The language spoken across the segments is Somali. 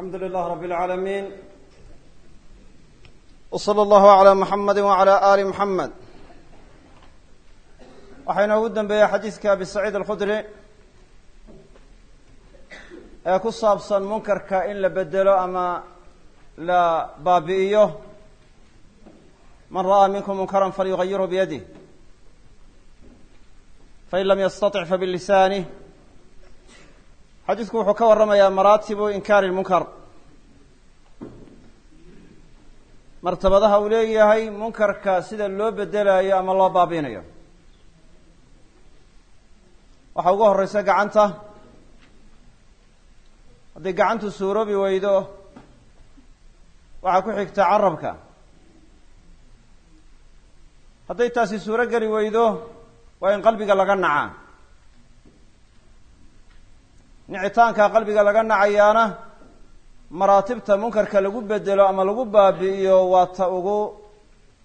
alxamdu lilah rab اlcaalamiin w slى اllahu عalى muxamadi wعalى ali muxamed waxaa inoogu dambeeyey xadiidka abi saciid alkhudri ee ku saabsan munkarka in la bedelo ama la baabi'iyo man ra'aa minkum munkaran falyugayirhu biyadih fain lam yastaطic fabilisanih xadiidku wuxuu ka warramayaa maraatibu inkaari lmunkar martabadaha uu leeyahay munkarka sida loo bedelayo ama loo baabiinayo waxaa ugu horeysa gacanta. Haddii gacantu suuroobi weydo waxaa ku xigta carabka hadday taasi suuro geli weydo waa in qalbiga laga nacaa nicitaanka qalbiga laga nacayaana maraatibta munkarka lagu bedelo ama lagu baabi'iyo waa ta ugu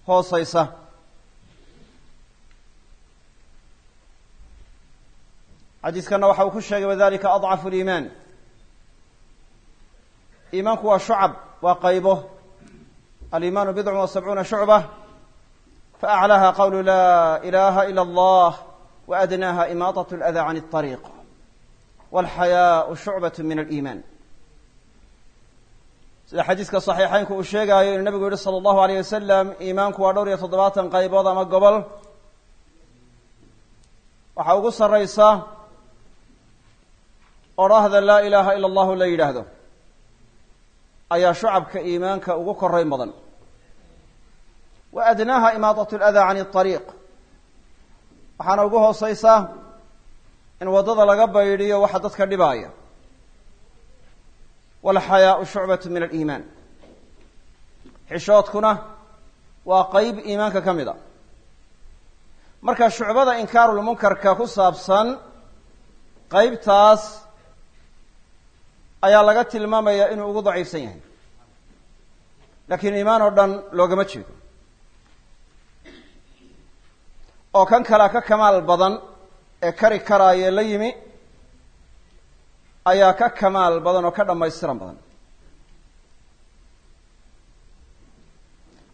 hooseysa xadiiskana waxa uu ku sheegay wadalika adcafu liimaan iimaanku waa shucab waa qaybo alimaanu bidcun wa sabcuuna shucba faaclaaha qawlu laa ilaha ila allah wa adnaaha imaatat اlada can اطariiq walxayaau shucbat min aliimaan sida xadiiska saxiixeynku uu sheegaayo inuu nabigu yihi sala allahu alayh wasalam iimaanku waa dhowr iyo toddobaatan qaybood ama gobol. Waxaa ugu sarreysa odhaahda laa ilaaha ila allahu la yidhaahdo ayaa shucabka iimaanka ugu korayn badan. Wa adnaaha imaadat aladaa can اطariiq waxaana ugu hooseysa in waddada laga baydhiyo waxa dadka dhibaaya. Walxayaau shucbatu min aliimaan. Xishoodkuna waa qeyb iimaanka ka mid a. Marka shucbada inkaarulmunkarka ku saabsan qeybtaas ayaa laga tilmaamayaa inuu ugu daciifsan yahay. Laakiin iimaan oo dhan loogama jeedo. Oo kan kalea ka kamaal badan ee kari karaayee la yimi ayaa ka kamaal badan oo ka dhammaystiran badan.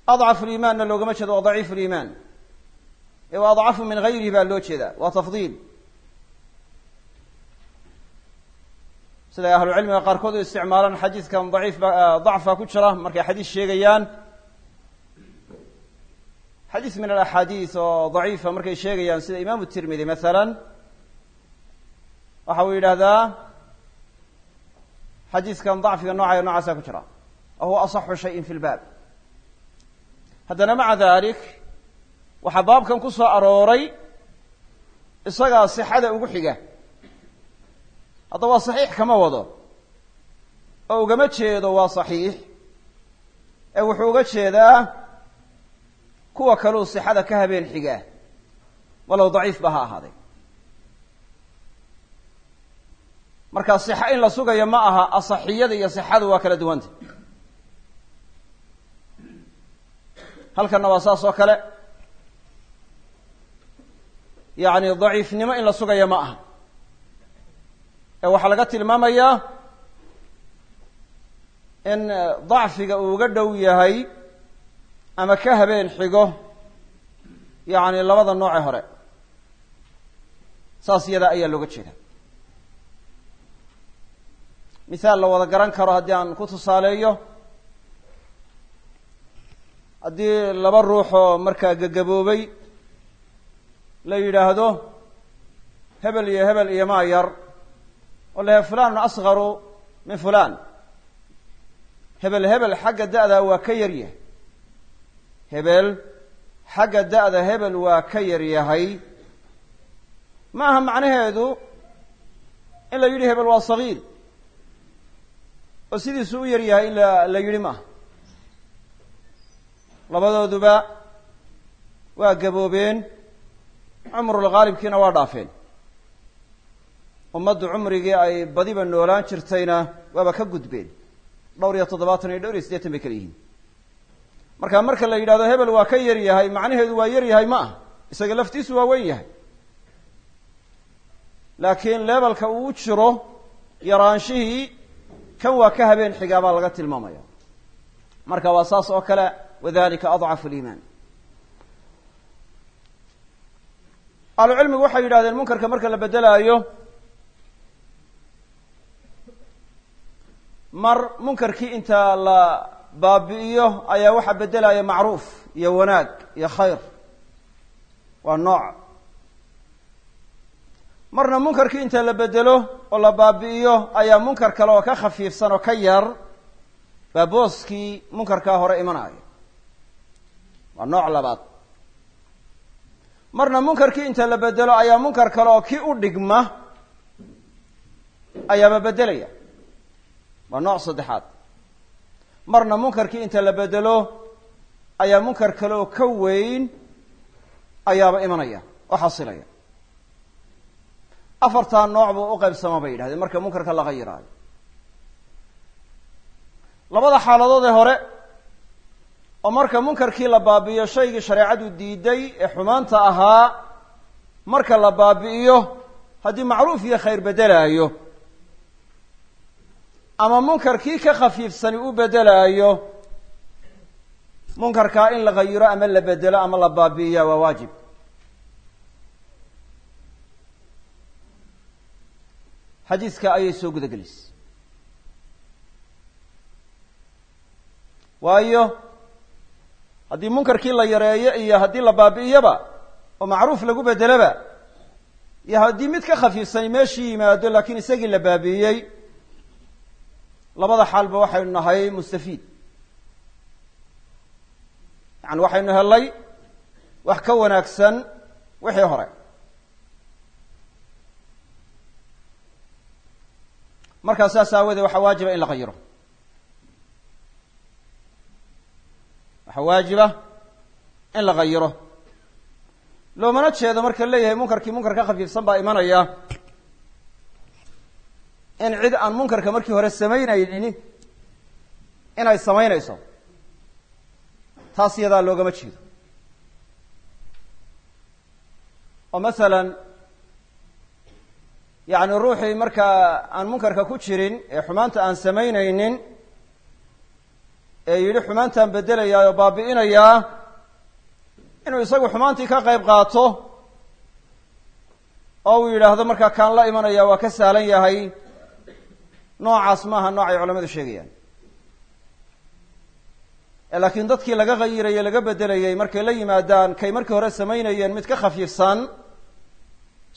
Adcafu liimaanna loogama jeedo waa daciifu liimaan ee waa adcafu min gayrihi baa loo jeedaa waa tafdiil. Siday ahlucilmiga qaarkood u isticmaalaan xadiidkan daciif ba dacfa ku jira markay xadiis sheegayaan xadiis min alaxaadiis oo daciifa markay sheegayaan sida imaamu tirmidi masalan waxa uu yidhaahdaa xadiiskan dacfiga noocaya noocaasa ku jira. Wa huwa asaxu shayin fi lbaab haddana maca dalik waxaa baabkan ku soo arooray isagaa sixada ugu xiga. Hadda waa saxiix kama wado. Oo ugama jeedo waa saxiix. Ee wuxuu uga jeedaa kuwa kaleu sixada ka habeen xigaa walow daciif ba ha ahaaday. Marka sixa in la sugayo ma aha asaxiyada iyo sixadu waa kala duwanta halkanna waa saas oo kale. Yacni daciifnimo in la sugayo ma aha. Ee waxaa laga tilmaamayaa in dacfiga uu uga dhow yahay ama ka habeen xigo yacni labada noocee hore. Saas iyadaa ayaa looga jeeda. Mithaal la wada garan karo haddii aan ku tusaaleeyo. Haddii laba ruux oo markaa gagaboobay la yidhaahdo hebel iyo hebel iyo maa yar oo lahe fulanun asgaru min fulan hebel hebel xagga da-da waa ka yar yahay hebel xagga da-da hebel waa ka yar yahay. Ma aha macnaheedu in la yidhi hebel waa sagiir oo sidiisu u yar yahay in la yidhi maaha. Labadooduba waa gaboobeen cumrulghaalibkiina waa dhaafeen. Ummaddu cumrigii ay badiba noolaan jirtayna waaba ka gudbeen. Dhowr iyo toddobaatan iyo dhowr iyo siddeetan bay kala yihiin marka marka la yidhahdo hebel waa ka yar yahay macnaheedu waa yar yahay ma ah isaga laftiisu waa weyn yahay. Laakiin leebelka uu jiro yaraanshihii kan waa ka habeen xigaa baa laga tilmaamaya. Marka waa saas oo kale wadalika adcafu liimaan ahlucilmigu waxay yidhahdeen munkarka marka la bedelaayo mar munkarkii inta la baabi'iyo ayaa waxaa bedelaya macruuf iyo wanaag iyo khayr. Waa nooc. Marna munkarkii inta la bedelo oo la baabi'iyo ayaa munkar kale oo ka khafiifsan oo ka yar baa booskii munkarkaa hore imanaya. Waa nooc labaad. Marna munkarkii inta la bedelo ayaa munkar kale oo kii u dhigma ayaaba bedelaya waa nooc saddexaad marna munkarkii inta la bedelo ayaa munkar kale oo ka weyn ayaaba imanaya oo xasilaya. Afartaa nooc buu u qaybsama bay yidhahdeen marka munkarka la qayiraayo labada xaaladood ee hore oo marka munkarkii la baabi'iyo shaygii shareecadu diiday ee xumaanta ahaa marka la baabi'iyo haddii macruuf iyo khayr bedelaayo ama munkarkii ka khafiifsani u bedelaayo munkarkaa in la qayiro ama la bedelo ama la baabi'iya waa waajib. Xadiiska ayay soo guda gelisay waayo haddii munkarkii la yareeyo iyo haddii la baabi'iyaba oo macruuf lagu bedeloba iyo haddii mid ka khafiifsani meeshii yimaado laakiin isagii la baabi'iyey labada xaalba waxaynu nahay mustafiid. Yani waxaynu helay wax ka wanaagsan wixii hore. Markaa saas aawadeed waxaa waajiba in la qayiro waxaa waajiba in la qayiro loomana jeedo marka leeyahay munkarkii munkar ka khafiifsan baa imanaya in cid aan munkarka markii hore samaynaynin inay samaynayso taas iyadaa loogama jeedo. Oo masalan yacni ruuxii markaa aan munkarka ku jirin ee xumaanta aan samaynaynin ee yidhi xumaantaan bedelayaa oo baabi'inayaa inuu isagu xumaantii ka qayb qaato oo uu yidhaahdo markaa kaan la imanaya waa ka sahlan yahay noocaas maaha noocay culamadu sheegayaan. Laakiin dadkii laga qayirayey laga bedelayey markay la yimaadaan kay markii hore samaynayeen mid ka khafiifsan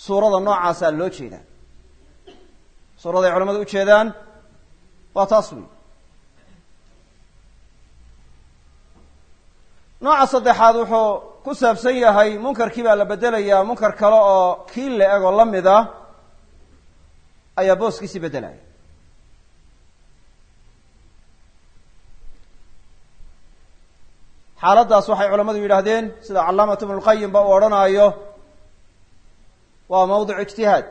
suurada noocaasaa loo jeedaa suurada ay culamadu ujeedaan waa taas wey nooca saddexaad wuxuu ku saabsan yahay munkarkii baa la bedelayaa munkar kale oo kii la eg la mid a ayaa booskiisii beddelaya xaaladdaas waxay culamadu yidhaahdeen sida calaamatu ibnu lqayim ba uu odhanaayo waa mawdic ijtihaad.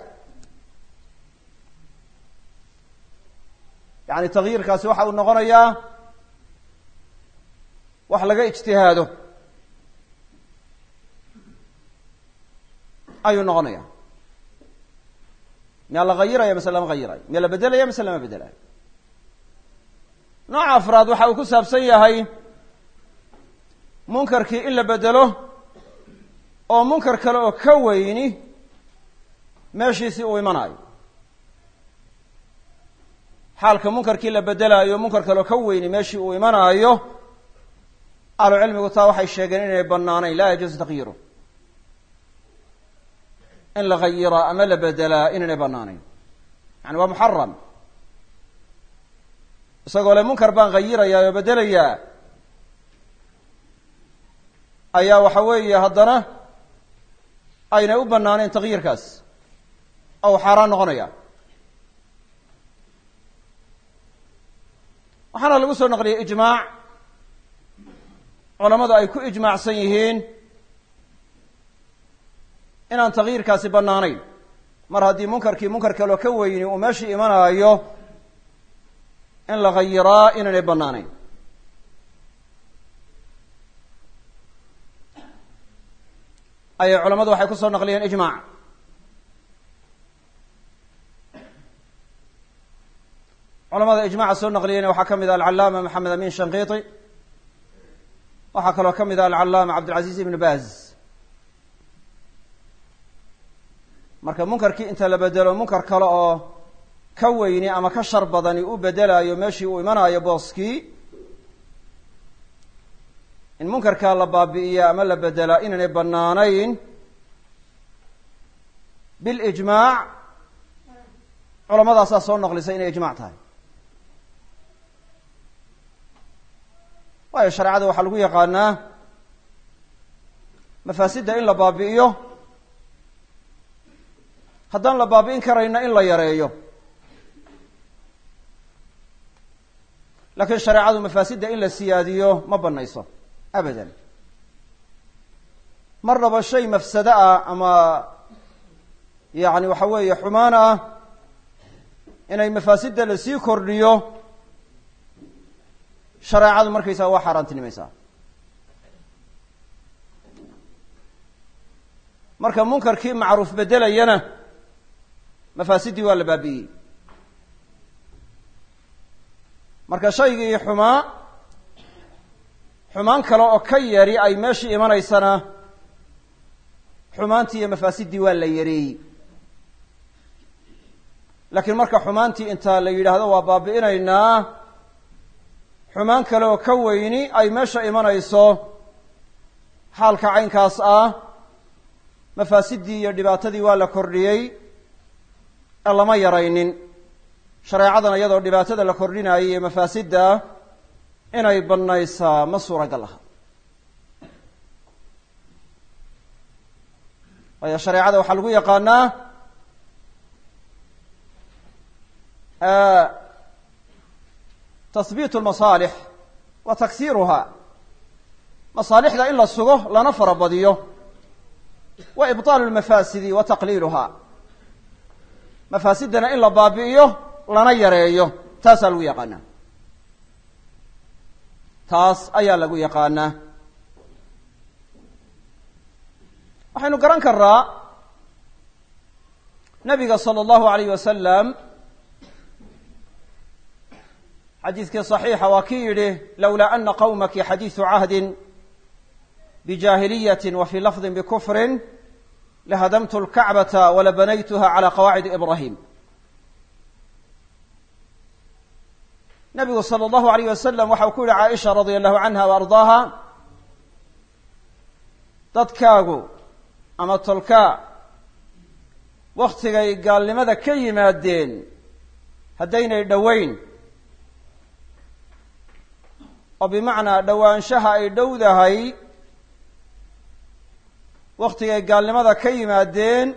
Yani takyiirkaasi waxa uu noqonayaa wax laga ijtihaado ayuu noqonaya miyaa la hayiraya mase lama hayirayo miyaa la bedelaya mase lama bedelayo? Nooca afraad waxa uu ku saabsan yahay munkarkii in la bedelo oo munkar kale oo ka weyni meeshiisii uu imanayo xaalka munkarkii la bedelaayo munkar kale oo ka weyni meeshii uu imanaayo ahlu cilmigu taa waxay sheegeen inay banaanayn laa yajuusu takyiru in la hayiraa ama la bedelaa inaynay banaanayn yani waa muxaram isagoo le munkar baan hayirayaa oo bedelayaa ayaa waxa weeye haddana aynay u banaanayn takyiirkaas. Oo xaaraan noqonaya. Waxaana lagu soo naqliyey ijmaac. Culamadu ay ku ijmaacsan yihiin inaan takyiirkaasi banaanayn mar haddii munkarkii munkar kaloo ka weyni uu meeshii imanaayo in la hayiraa inaynay banaanayn ayay culamadu waxay ku soo naqliyeen ijmaac culamada ijmaca soo naqliyeyna waxaa ka mid ah alcalaama maxamed amin shankiiti waxaa kaloo ka mid ah alcalaama cabdilcaziz ibn baz. Marka munkarkii inta la bedelo munkar kale oo ka weyni ama ka shar badani u bedelayo meeshii uu imanayo booskii in munkarkaa la baabi'iya ama la bedelaa inaanay banaanayn bilijmaac culamadaasaa soo naqlisay inay ijmac tahay. Waayo shareecada waxaa lagu yaqaanaa mafaasidda in la baabi'iyo haddaan la baabi'in karayna in la yareeyo. Laakiin shareecadu mafaasidda in la siyaadiyo ma banayso abadan marnaba shay mafsado ah ama yacni waxa weeye xumaan ah inay mafaasidda la sii kordhiyo shareecadu markaysaa waa xaaraantinimaysaa marka munkarkii macruuf bedelayana mafaasiddii waa la baabi'iyey marka shaygii xumaa xumaan kale oo ka yari ay meeshii imanaysana xumaantii iyo mafaasiddii waa la yareeyey. Laakiin marka xumaantii intaa la yidhaahdo waa baabi'inaynaa xumaan kale oo ka weyni ay meesha imanayso xaalka caynkaas ah mafaasiddii iyo dhibaatadii waa la kordhiyey ee lama yaraynin. Shareecadan iyadoo dhibaatada la kordhinayay iyo mafaasidda inay banaysaa ma suuragal aha waayo shareecada waxaa lagu yaqaanaa tahbiit lmasaalix wa taksiiruha. Masaalixda in la sugo lana farabadiyo wa ibطaalu lmafaasidi wa taqliiluha. Mafaasiddana in la baabi'iyo lana yareeyo. Taasaa lagu yaqaanaa taas ayaa lagu yaqaanaa waxaynu garan karaa nabiga salى اllahu alayh wasalam xadiidkii صaxiixa waa kii yidhi lowlaa ana qawmaki xadiiثu cahdi bijaahiliyati wa fii lafdi bkufri lahadamtu اlkacbata walabanaytuha calى qawaacidi ibrahim nabigu salى اllahu alayh wasalam waxa uu ku yihi caaisha radia allahu canha wa ardaaha dadkaagu ama tolkaa waktigay gaalnimada ka yimaadeen haddaynay dhoweyn oo bimacnaa dhowaanshaha ay dhowdahay waktigay gaalnimada ka yimaadeen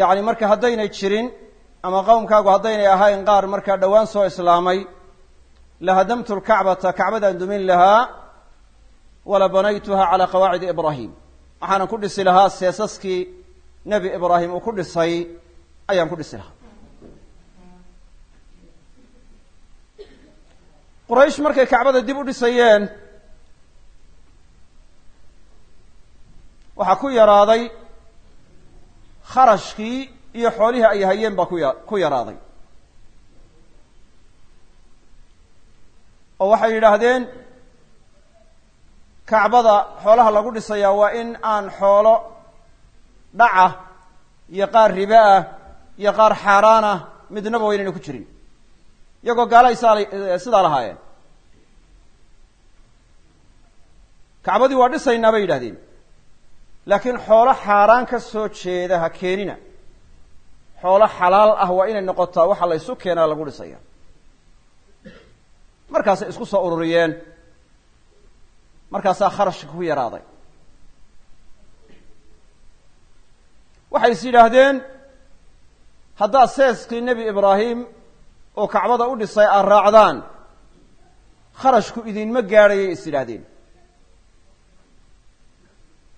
yacni marka haddaynay jirin ama qowmkaagu haddaynay ahayn qaar markaa dhowaan soo islaamay lahadamtu lkacbata kacbadaan dumin lahaa wala banaytuha calaa qawaacidi ibraahim. Waxaanan ku dhisi lahaa seesaskii nebi ibraahim uu ku dhisay ayaan ku dhisi lahaa. Quraysh markay kacbada dib u dhisayeen waxaa ku yaraaday kharashkii iyo xoolihii ay hayeen baa kuya ku yaraaday. Oo waxay yidhaahdeen kacbada xoolaha lagu dhisayaa waa in aan xoolo dhaca iyo qaar ribe ah iyo qaar xaaraan ah midnaba waynayna ku jirin. Iyagoo gaalahay saa sidaa lahaayeen. Kacbadii waa dhisaynaa bay yidhahdeen laakiin xoolo xaaraan ka soo jeeda ha keenina xoolo xalaal ah waa inay noqotaa waxa la ysu keenaa lagu dhisaya. Markaasay isku soo ururiyeen. Markaasaa kharashka ku yaraaday. Waxay is yidhaahdeen haddaad seeskii nebi ibraahim oo kacbada u dhisay aad raacdaan kharashku idinma gaadhayay is yidhaahdeen.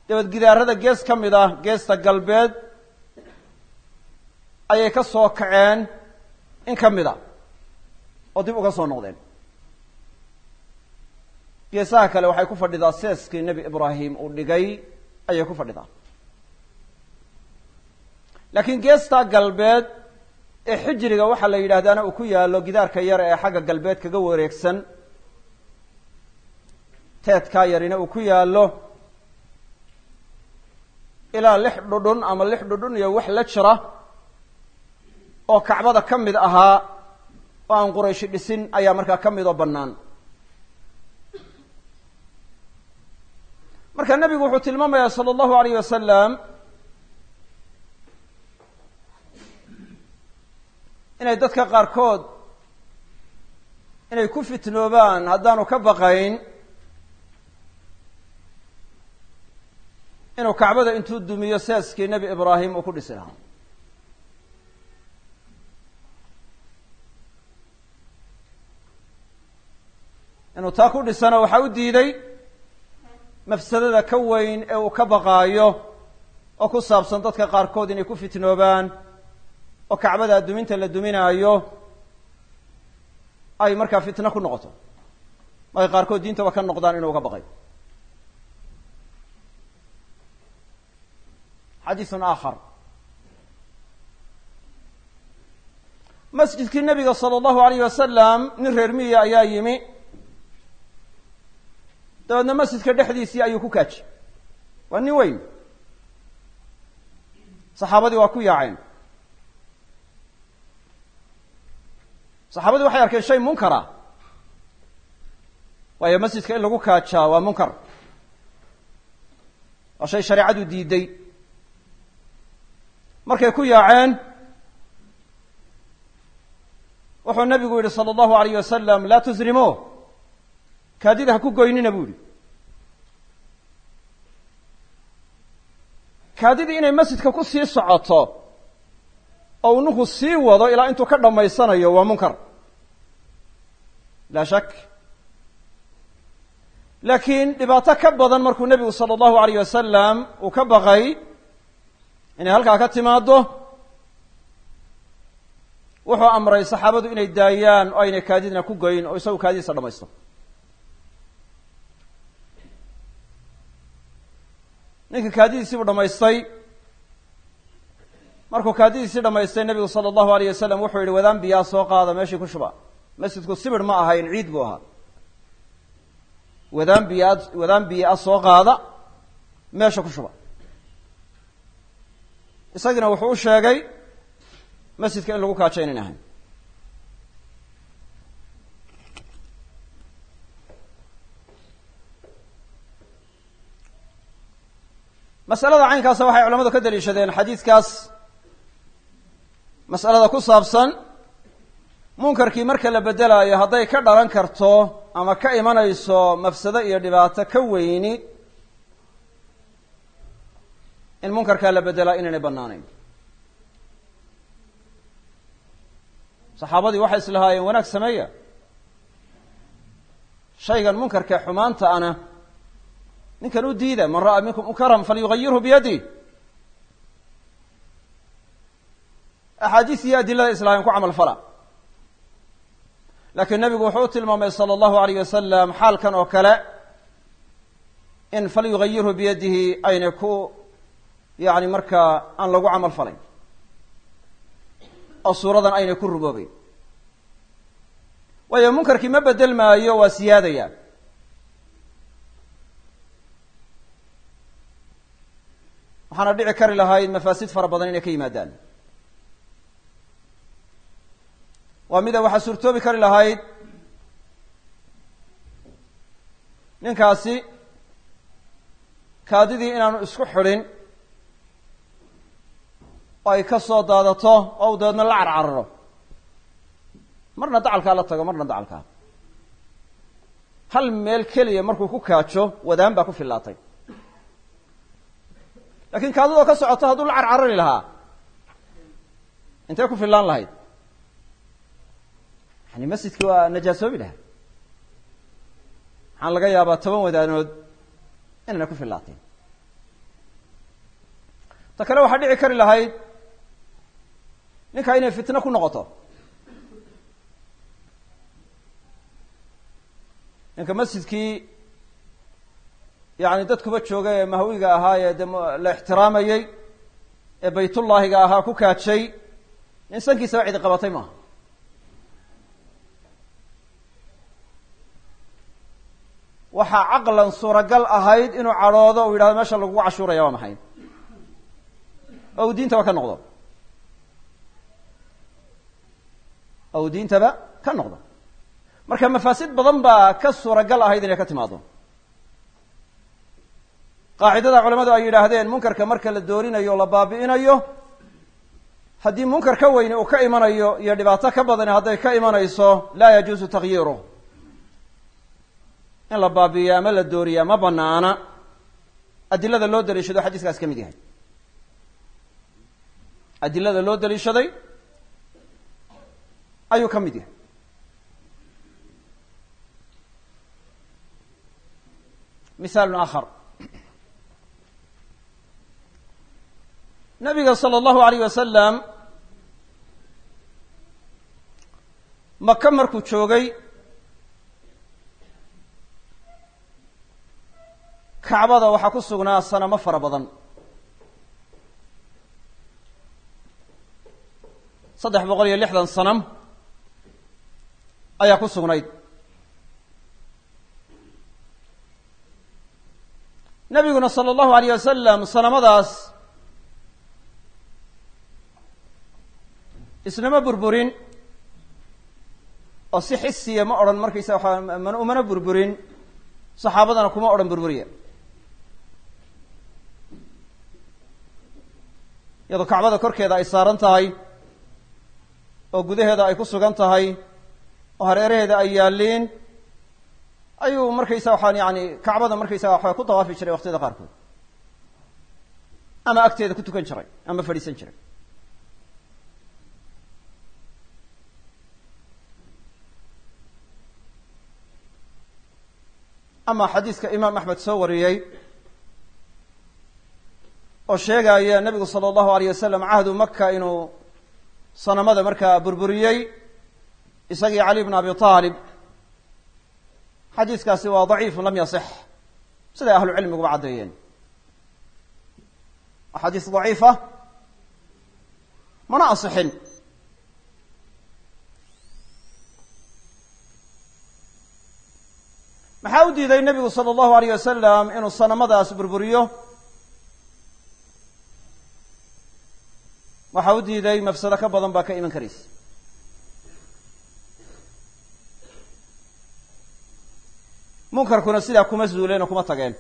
Dabeed gidaarada gees ka mid ah geesta galbeed ayay ka soo kaceen in ka mid a oo dib uga soo noqdeen. Geesaha kale waxay ku fadhidaa seeskii nebi ibraahim uu dhigay ayay ku fadhidaa. Laakiin geestaa galbeed ee xijriga waxaa la yidhahdaana uu ku yaallo gidaarka yar ee xagga galbeed kaga wareegsan teedkaa yarina uu ku yaallo ilaa lix dhudhun ama lix dhudhun iyo wax la jira oo kacbada ka mid ahaa oo aan qurayshi dhisin ayaa markaa ka mid oo bannaan. Marka nebigu wuxuu tilmaamayaa sala allahu alayh wasalam inay dadka qaarkood inay ku fitnoobaan haddaanu ka baqayn inuu kacbada intuu dumiyo saaskii nebi ibraahim uu ku dhisi lahaa inuu taa ku dhisana waxaa u diiday mafsadada ka weyn ee uu ka baqaayo oo ku saabsan dadka qaarkood inay ku fitnoobaan oo kacbada duminta la duminaayo ay markaa fitno ku noqoto. Ay qaarkood diintaba ka noqdaan inuu ka baqay xadiisun aakhar. Masjidkii nabiga sala allahu alayh wasalam nin reer miya ayaa yimi dabeedna masjidka dhexdiisii ayuu ku kaaji waa nin weyn. Saxaabadii waa ku yaaceen. Saxaabadii waxay arkeen shay munkara. Waayo masjidka in lagu kaajaa waa munkar. Waa shay shareecadu diiday. Markay ku yaaceen wuxuu nabigu yihi sala allahu alayh wasalam laa tusrimo kaadida ha ku goynina bu yihi kaadidii inay masjidka ku sii socoto oo uu sii wado ilaa intuu ka dhammaysanayo waa munkar. Laa shak. Laakiin dhibaato ka badan markuu nebigu sala allahu alayh wasalam uu ka baqay inay halkaa ka timaado wuxuu amray saxaabadu inay daayaan oo aynay kaadidna ku goyn oo isagu kaadidiisa dhamaysto ninka kaadidiisii buu dhamaystay. Markuu kaadidiisii dhamaystay nebigu sala allahu alayh wasalam wuxuu yihi wadaan biyaa soo qaada meeshii ku shuba. Masjidku sibir ma ahayn ciid buu ahaa. Wadaan biyaa wadaan biyaa soo qaada meesha ku shuba. Isagina wuxuu u sheegay masjidka in lagu kaajo ynan ahayn masalada caynkaasa waxay culamadu ka daliishadeen xadiidkaas mas'alada ku saabsan munkarkii marka la beddelaayo hadday ka dhalan karto ama ka imanayso mafsado iyo dhibaato ka weyni in munkarkaa la beddelaa inaynay bannaanayn. Saxaabadii waxay islahaayeen wanaag sameeya. Shaygan munkarkee xumaanta ana ninkan u diida man ra'aa minkum munkaran falyugayirhu biyadih axaadiis iyo adilada islahayen ku camal fala. Laakiin nebigu wuxuu u tilmaamay sala allahu alayh wasalam xaalkan oo kale in falyugayirhu biyadihi aynay ku yani markaa aan lagu camal falayn. Oo suuradan aynay ku ruboobeyn waayo munkarkii ma bedel maayo waa siyaadaya waxaana dhici kari lahayd mafaasid fara badan inay ka yimaadaan. Waa mida waxaa suurtoobi kari lahayd ninkaasi kaadidii inaanu isku xidhin oo ay ka soo daadato oo u dabeedna la carcararo. Marna dacalkaa la tago marna dacalkaa. Hal meel keliya markuu ku kaajo wadaan baa ku fillaatay laakiin kaadidoo ka socoto hadduu la carcarari lahaa. Intee ku fillaan lahayd? Yani masjidki waa najaasoobi lahaa waxaan laga yaabaa toban wadaanood inayna ku fillaateen. Ta kale waxaa dhici kari lahayd ninkaa inay fitno ku noqoto. Ninka masjidkii yani dadkuba jooga ee mahwiga ahaa ee de la ixtiraamayey ee baytullaahiga ahaa ku kaajay in sankiisaba cidi qabatay maaha. Waxaa caqlan suuragal ahayd inuu cadhoodo uu yidhahdo meesha lagugu cashuuraya waa maxay? Oo uu diintaba ka noqdo. Oo uu diintaba ka noqdo. Marka mafaasid badan baa ka suuragal ahayd inay ka timaado qaacidada culamadu ay yidhaahdeen munkarka marka la doorinayo la baabi'inayo haddii munkar ka weyni uu ka imanayo iyo dhibaato ka badani hadday ka imanayso laa yajuusu takhyiiruh in la baabi'iyo ama la dooriyaa ma banaana adilada loo daliishado xadiiskaas ka mid yahay. Adilada loo daliishaday ayuu ka mid yahay. Misaalun aakhar nabiga sala allahu alayh wasalam maka markuu joogay kacbada waxaa ku sugnaa sanamo fara badan. Saddex boqol iyo lixdan sanam ayaa ku sugnayd. Nabiguna sala allahu alayh wasalam sanamadaas isnama burburin. Oo si xisiya ma odhan markaysa waxaa man umana burburin. Saxaabadana kuma odhan burburiya. Iyadoo kacbada korkeeda ay saaran tahay oo gudaheeda ay ku sugan tahay oo hareeraheeda ay yaalliin ayuu markaysa waxaan yani kacbada markaysaga waxaa ku dawaafi jiray waqtiyada qaarkood. Ama agteeda ku tukan jiray ama fadhiisan jiray ama xadiiska imaam axmed soo wariyey oo sheegaya nebigu sala allahu alayh wasalam cahdu maka inuu sanamada markaa burburiyey isagii cali bn abi aalib xadiiskaasi waa daciifun lam yasix. Siday ahlu cilmiguba caddeeyeen waa xadiis daciifa mana asixin maxaa u diiday nebigu sala allahu alayh wasalam inuu sanamadaas burburiyo? Waxaa u diiday mafsado ka badan baa ka iman karaysa munkarkuna sidaa kuma zuuleen oo kuma tageen.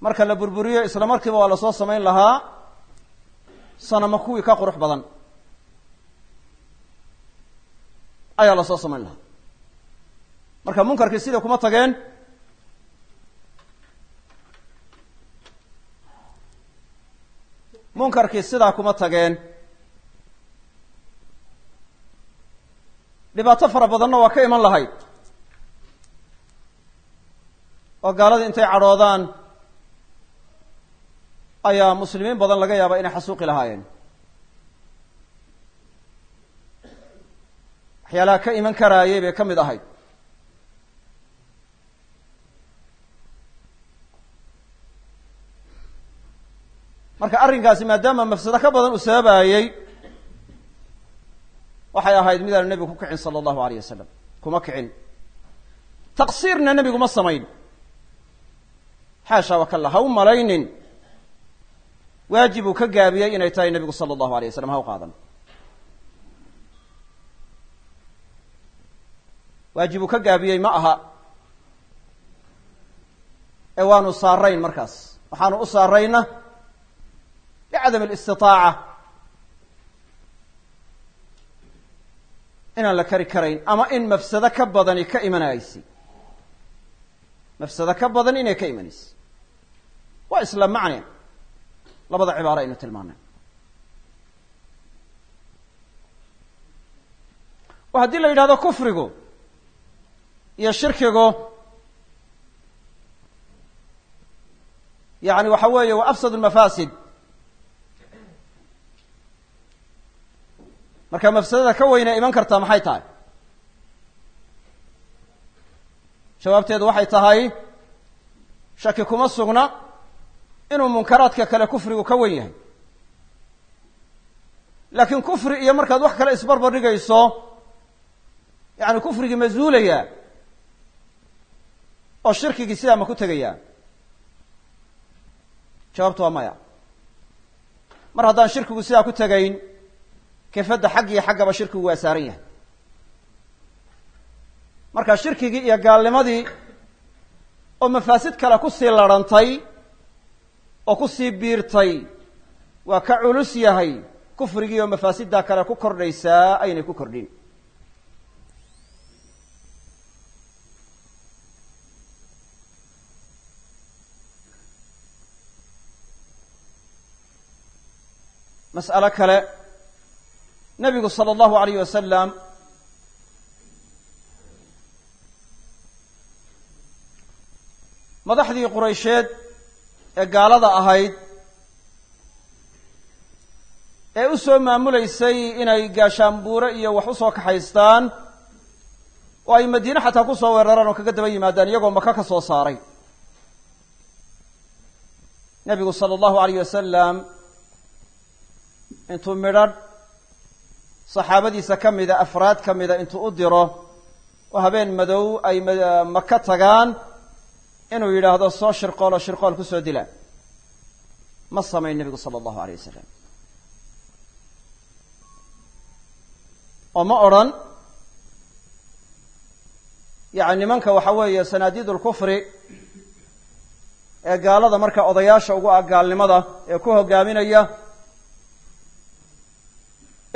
Marka la burburiyo isla markiiba waa la soo samayn lahaa sanamo kuwii ka qurux badan. Ayaa la soo samayn lahaa marka munkarkii sida kuma tageen. Munkarkii sidaa kuma tageen. Dhibaato fara badanna waa ka iman lahayd. Oo gaaladii intay cadhoodaan ayaa muslimiin badan laga yaaba inay xasuuqi lahaayeen. Waxyaalaha ka iman karaayay bay ka mid ahayd marka arrinkaasi maadaama mafsado ka badan uu sababayey waxay ahayd midaanu nebigu ku kicin sala allahu alayh wasalam kuma kicin. Taqsiirna nebigu ma samayn. Xaasha wakalla ha u malaynin. Waajib uu ka gaabiyey inay tahay nebigu sala allahu alayh wasalam ha u qaadan. Waajib uu ka gaabiyey ma aha. Ee waanu saarayn markaas. Waxaanu u saarayna licadam alistitaaca inaan la kari karayn ama in mafsado ka badani ka imanaysi mafsado ka badan inay ka imanaysa waa isla macne labada cibaaro aynu tilmaanay oo haddii la yidhahdo kufrigu iyo shirkigu yani waxa weeye waa afsad marka mafsadada ka weyne iman kartaa maxay tahay? Jawaabteedu waxay tahay shaki kuma sugna inuu munkaraadka kale kufrigu ka wen yahay. Laakiin kufri iyo markaad wax kale isbarbar dhigayso yacni kufrigii ma zuulaya oo shirkigii sidaa ma ku tegaya jawaabtu waa maya. Mar haddaan shirkigu sidaa ku tegayn kefadda xag iyo xaggaba shirkigu waa saaran yahay. Marka shirkigii iyo gaalnimadii oo mafaasid kale ku sii larhantay oo ku sii biirtay waa ka culus yahay kufrigii oo mafaasiddaa kale ku kordhaysaa aynay ku kordhin. Mas'alo kale nabigu sala allahu alayh wasalam madaxdii quraysheed ee gaalada ahayd ee u soo maamulaysay inay gaashaanbuure iyo wax u soo kaxaystaan oo ay madiine xataa ku soo weeraraan oo kaga daba yimaadaan iyagoo maka ka soo saaray. Nebigu sala allahu alayh wasalam intuu midrharh saxaabadiisa ka mida afraad ka mida intuu u diro oo habeen madow ay maka tagaan inuu yidhaahdo soo shirqool oo shirqool ku soo dila. Ma samayn nebigu sala allahu alayh wasalam oo ma odrhan yacni nimanka waxa weeye sanaadiid ulkufri ee gaalada marka odayaasha ugu ah gaalnimada ee ku hogaaminaya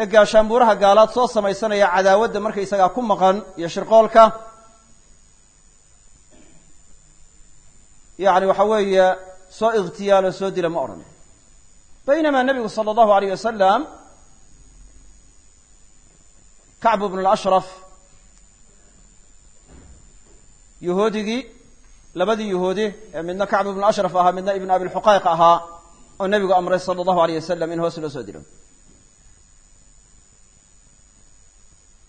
ee gaashaanbuuraha gaalaad soo samaysanaya cadaawadda markaysagaa ku maqan iyo shirqoolka. Yacni waxa weeye soo ikhtiyaal oo soo dila ma odhan baynamaa nebigu sala allahu alayh wasalam kacbu bnu lashraf yuhuudigii labadii yuhuudi ee midna kacbu ibnu ashraf ahaa midna ibnu abilxuqayq ahaa oo nebigu amray sala allahu alayh wasalam in hoos loo soo dilo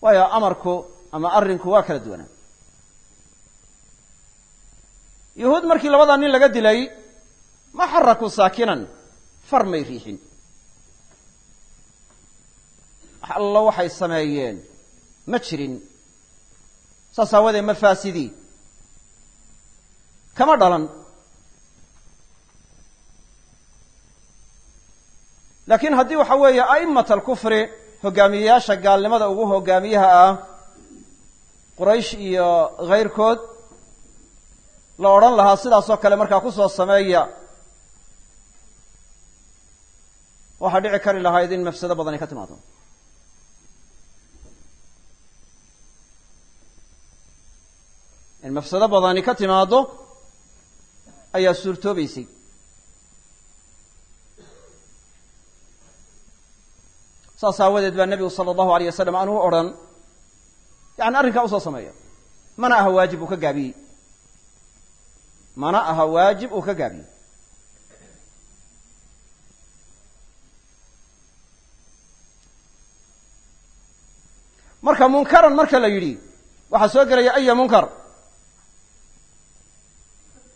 waayo amarku ama arrinku waa kala duwanaa yuhuud markii labadaa nin laga dilay ma xaraku saakinan far may riixin. Allo waxay sameeyeen ma jirin. Saas aawadee mafaasidii kama dhalan. Laakiin haddii waxa weeye a'immat alkufri hogaamiyeyaasha gaalnimada ugu hogaamiyaha ah quraysh iyo kayrkood la odhan lahaa sidaasoo kale markaa ku soo sameeya. Waxaa dhici kari lahayd in mafsado badani ka timaado. In mafsado badani ka timaado ayaa suurtoobaysay saas aawadeed baa nebigu sala allahu alayh wasalam aan u odhan yani arrinkaa u soo sameeya mana aha waajib uu ka gaabiyey. Mana aha waajib uu ka gaabiyey. Marka munkaran marka la yidhi waxaa soo gelaya aya munkar.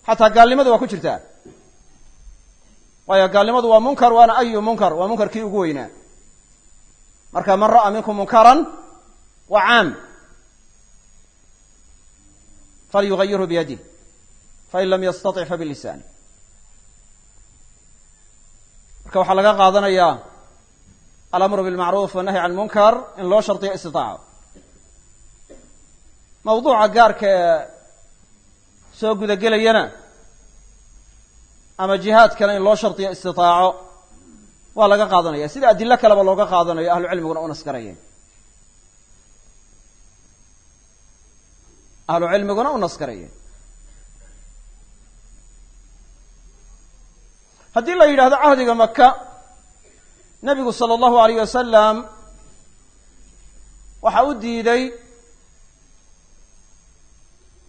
Xataa gaalnimadu waa ku jirtaa. Waayo gaalnimadu waa munkar waana ayu munkar. Waa munkarkii ugu weynaa marka man ra'a minkum munkaran waa caam falyugayirhu biyadih fain lam yastatic fabilisaani marka waxaa laga qaadanayaa alamru bilmacruuf wannahyi can munkar in loo shardiyo istitaaca mawduuca gaarka ee soo gudagelayana ama jihaadkana in loo shardiyo istitaaco waa laga qaadanaya. Sida adilo kaleba looga qaadanayo ahlu cilmiguna u nasgarayeen ahlu cilmiguna u nasgarayeen haddii la yidhahdo cahdiga maka nebigu sala allahu alayh wasalam waxa u diiday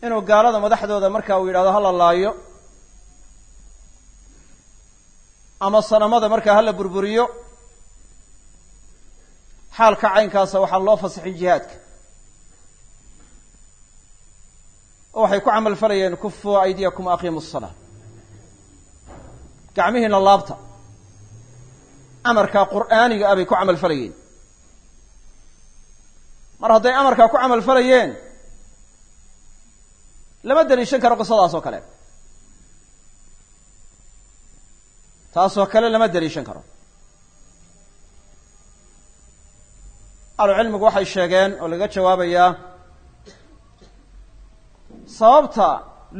inuu gaalada madaxdooda marka uu yidhahdo hala laayo ama sanamada markaa hala burburiyo xaalka caynkaasa waxaa loo fasixin jihaadka. Oo waxay ku camal falayeen kufuu aydiyakum aqiimu salaa gacmihiina laabta. Amarkaa qur'aaniga ah bay ku camal falayeen. Mar hadday amarkaa ku camal falayeen lama daliishan karo qisadaas oo kale taasoo kale lama daliishan karo. Ahlucilmigu waxay sheegeen oo laga jawaabayaa sababta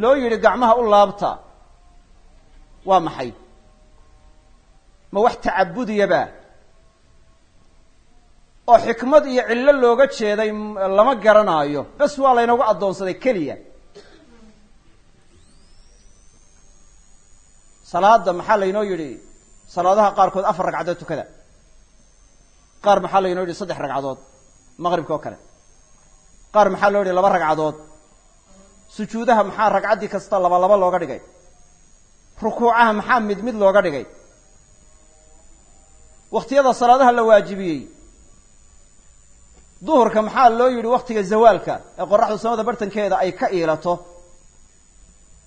loo yidhi gacmaha u laabta waa maxay? Ma wax tacabudiyaba? Oo xikmad iyo cillo looga jeeday lama garanaayo bes waa laynagu addoonsaday keliya salaada maxaa laynoo yidhi? Salaadaha qaarkood afar ragcadood tukada. Qaar maxaa laynoo yidhi? Saddex ragcadood maqribka oo kale. Qaar maxaa loo yidhi? Laba ragcadood. Sujuudaha maxaa ragcaddii kasta laba laba looga dhigay? Rukuucaha maxaa mid mid looga dhigay? Wakhtiyada salaadaha la waajibiyey. Duhurka maxaa loo yidhi? Waktiga zawaalka ee qoraxdu samada bartankeeda ay ka iilato.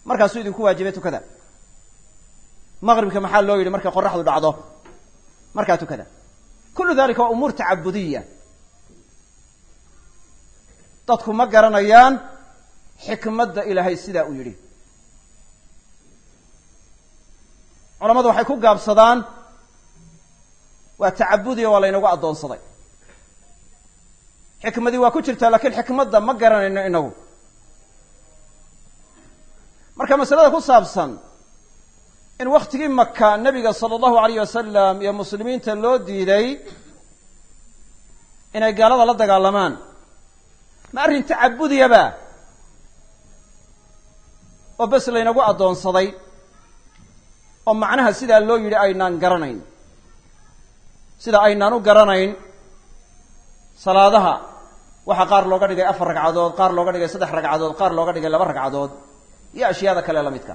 Markaasuu idinku waajibay tukada maqribka maxaa loo yidhi markay qoraxdu dhacdo? Markaa tukada. Kullu dalika waa umuur tacabudiya dadku ma garanayaan xikmadda ilaahay sidaa uu yidhi. Culamadu waxay ku gaabsadaan waa tacabudiya waa laynagu addoonsaday. Xikmadii waa ku jirtaa lakiin xikmadda ma garanayno inagu marka masalada ku saabsan in waktigii maka nabiga sala allahu alayh wasalam iyo muslimiinta loo diiday inay gaalada la dagaalamaan. Ma arrin tacabudiyaba oo bes laynagu addoonsaday oo macnaha sidaa loo yidhi aynaan garanayn. Sida aynaan u garanayn salaadaha waxaa qaar looga dhigay afar ragcadood qaar looga dhigay saddex ragcadood qaar looga dhigay laba ragcadood iyo ashyaada kale la midka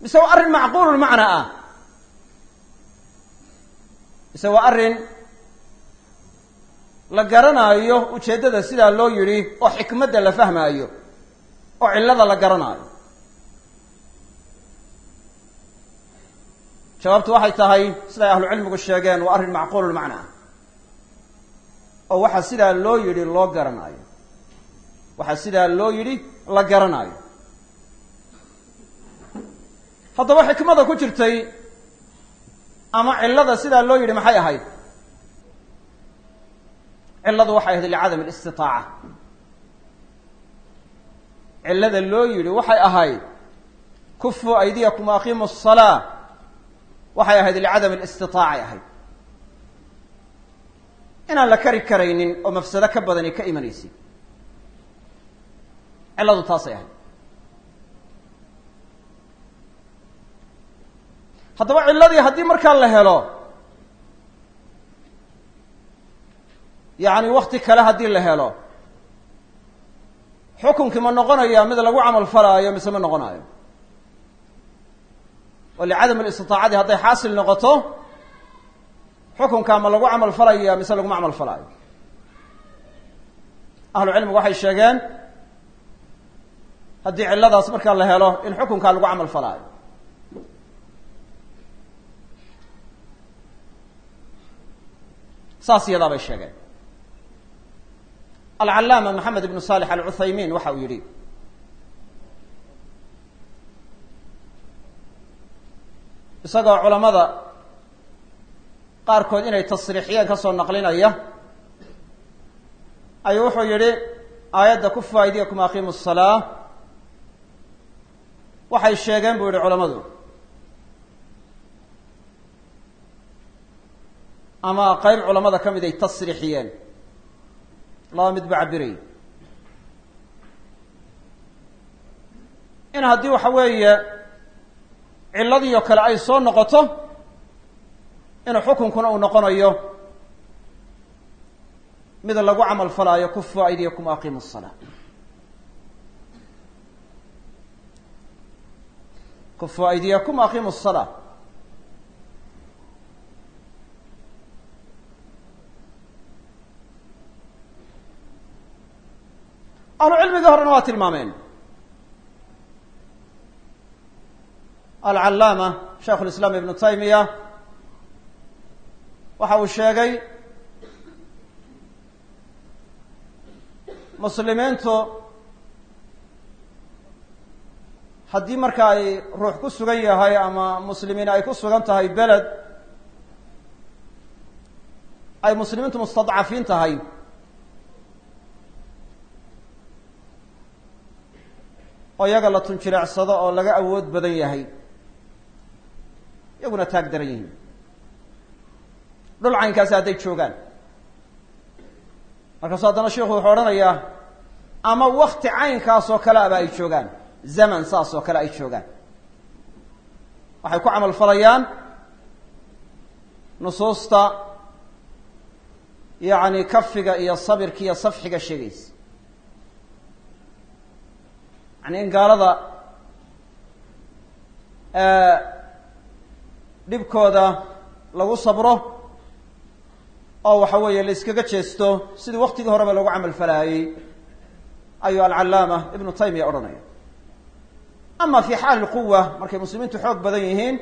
mise waa arrin macquululmacna ah. Mise waa arrin la garanaayo ujeeddada sidaa loo yidhi oo xikmadda la fahmaayo oo cillada la garanaayo. Jawaabtu waxay tahay siday ahlu cilmigu sheegeen waa arrin macquululmacna ah. Oo waxaa sidaa loo yidhi loo garanaayo. Waxaa sidaa loo yidhi la garanaayo haddaba xikmada ku jirtay ama cillada sidaa loo yidhi maxay ahayd? Cilladu waxay ahayd licadam alistitaaca cillada loo yidhi waxay ahayd kufuu aydiyakum aqiimu asalaa waxay ahayd licadam alistitaacay ahayd. Inaan la kari karaynin oo mafsado ka badani ka imanaysid cilladu taasay ahayd haddaba cilladii haddii markaa la helo yacni wakti kale haddii la helo xukunkii ma noqonaya mid lagu camal falaayo mise ma noqonayo oo licadam alistitaacadii hadday xaasil noqoto xukunkaa ma lagu camal falaya mise laguma camal falaayo? Ahlu cilmigu waxay sheegeen haddii cilladaas markaa la helo in xukunkaa lagu camal falaayo saas iyadaa bay sheegeen. Alcallaama maxamed ibnu saalix alcuthaymiin waxa uu yidhi isagoo culamada qaarkood inay tasriixiyeen ka soo naqlinaya ayuu wuxuu yidhi aayadda kufu aydiyakum aqiimu asalaa waxay sheegeen buu yihi culamadu ama qayb culamada ka mid ay tasriixiyeen laba mid ba cabiraya in haddii waxa weeye cilladii oo kale ay soo noqoto inuu xukunkuna uu noqonayo mid lagu camal falaayo kufuu aydiyakum aqimu salaa kufuu aydiyakum aqimu salaa ahlu cilmiga horena waa tilmaameen. Alcallaama shaikhu lislaam ibnu taymiya waxa uu sheegay muslimiintu haddii marka ay ruux ku sugan yahay ama muslimiin ay ku sugan tahay beled ay muslimiintu mustadcafiin tahay oo iyaga la tunjireecsado oo laga awood badan yahay. Iyaguna taag daran yihiin. Dhul caynkaasi hadday joogaan. Markaasu haddana sheikhu wuxuu odhanayaa ama wakti caynkaas oo kale aba ay joogaan zaman saas oo kale ay joogaan. Waxay ku camal falayaan nusuusta yacni kafiga iyo sabirka iyo safxiga sheegaysa yani in gaalada dhibkooda lagu sabro oo waxa weeye la iskaga jeesto sidii waktigii horeba lagu camal falaayey ayuu alcallaama ibnu taymiya odhanaya. Ama fi xaali lquwa markay muslimiintu xoog badan yihiin